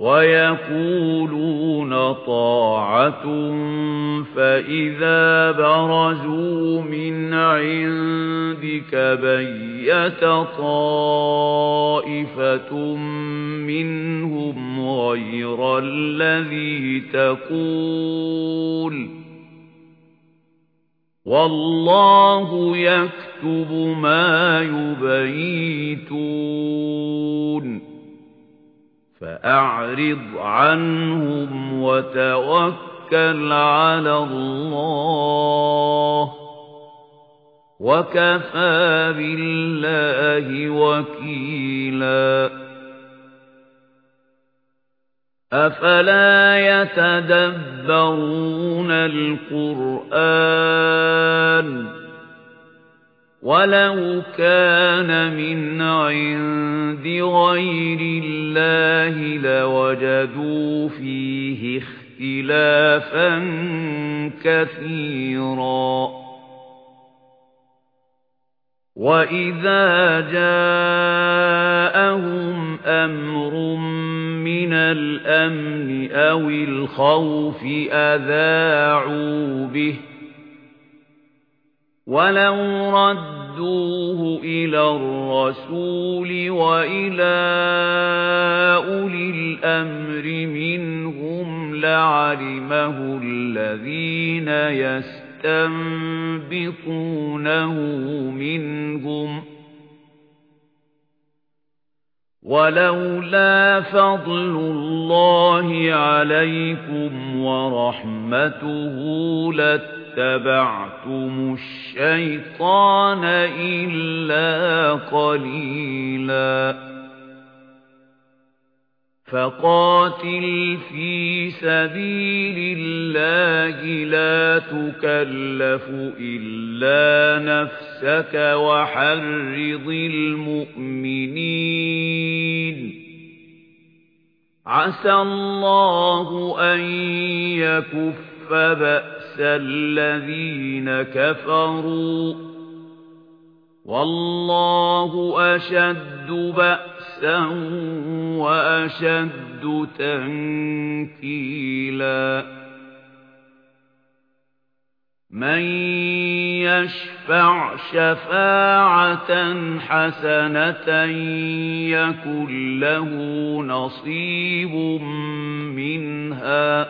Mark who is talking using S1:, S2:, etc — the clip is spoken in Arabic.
S1: وَيَقُولُونَ طَاعَةٌ فَإِذَا بَرَزُوا مِنْ عِندِكَ بَيَّتَ طَائِفَةٌ مِنْهُمْ غَيْرَ الَّذِي تَقُولُ. وَاللَّهُ يَكْتُبُ مَا يُبَيِّتُونَ. فَأَعْرِضْ عَنْهُمْ وَتَوَكَّلْ عَلَى اللَّهِ وَكَفَى بِاللَّهِ وَكِيلًا. أَفَلَا يَتَدَبَّرُونَ الْقُرْآنَ وَلَوْ كَانَ مِنْ عِندِ غَيْرِ اللَّهِ لَوَجَدُوا فِيهِ اخْتِلَافًا كَثِيرًا. وَإِذَا جَاءَهُمْ أَمْرٌ مِنَ الْأَمْنِ أَوِ الْخَوْفِ أَذَاعُوا بِهِ. وَلَوْ رَدُّوهُ إِلَى الرَّسُولِ وَإِلَى أُولِي الْأَمْرِ مِنْهُمْ لَعَلِمَهُ الَّذِينَ يَسْتَنبِطُونَهُ مِنْهُمْ وَلَوْلَا فَضْلُ اللَّهِ عَلَيْكُمْ وَرَحْمَتُهُ لَاتَّبَعْتُمُ الشَّيْطَانَ إِلَّا قَلِيلًا. فَقَاتِلْ فِي سَبِيلِ اللَّهِ لَا تُكَلَّفُ إِلَّا نَفْسَكَ وَحَرِّضِ الْمُؤْمِنِينَ. عَسَى اللَّهُ أَن يَكُفَّ بَأْسَ الَّذِينَ كَفَرُوا وَاللَّهُ أَشَدُّ بَأْسًا وَأَشَدُّ تَنكِيلًا مَن يَشْفَعْ شَفَاعَةً حَسَنَةً يَكُن لَّهُ نَصِيبٌ مِنْهَا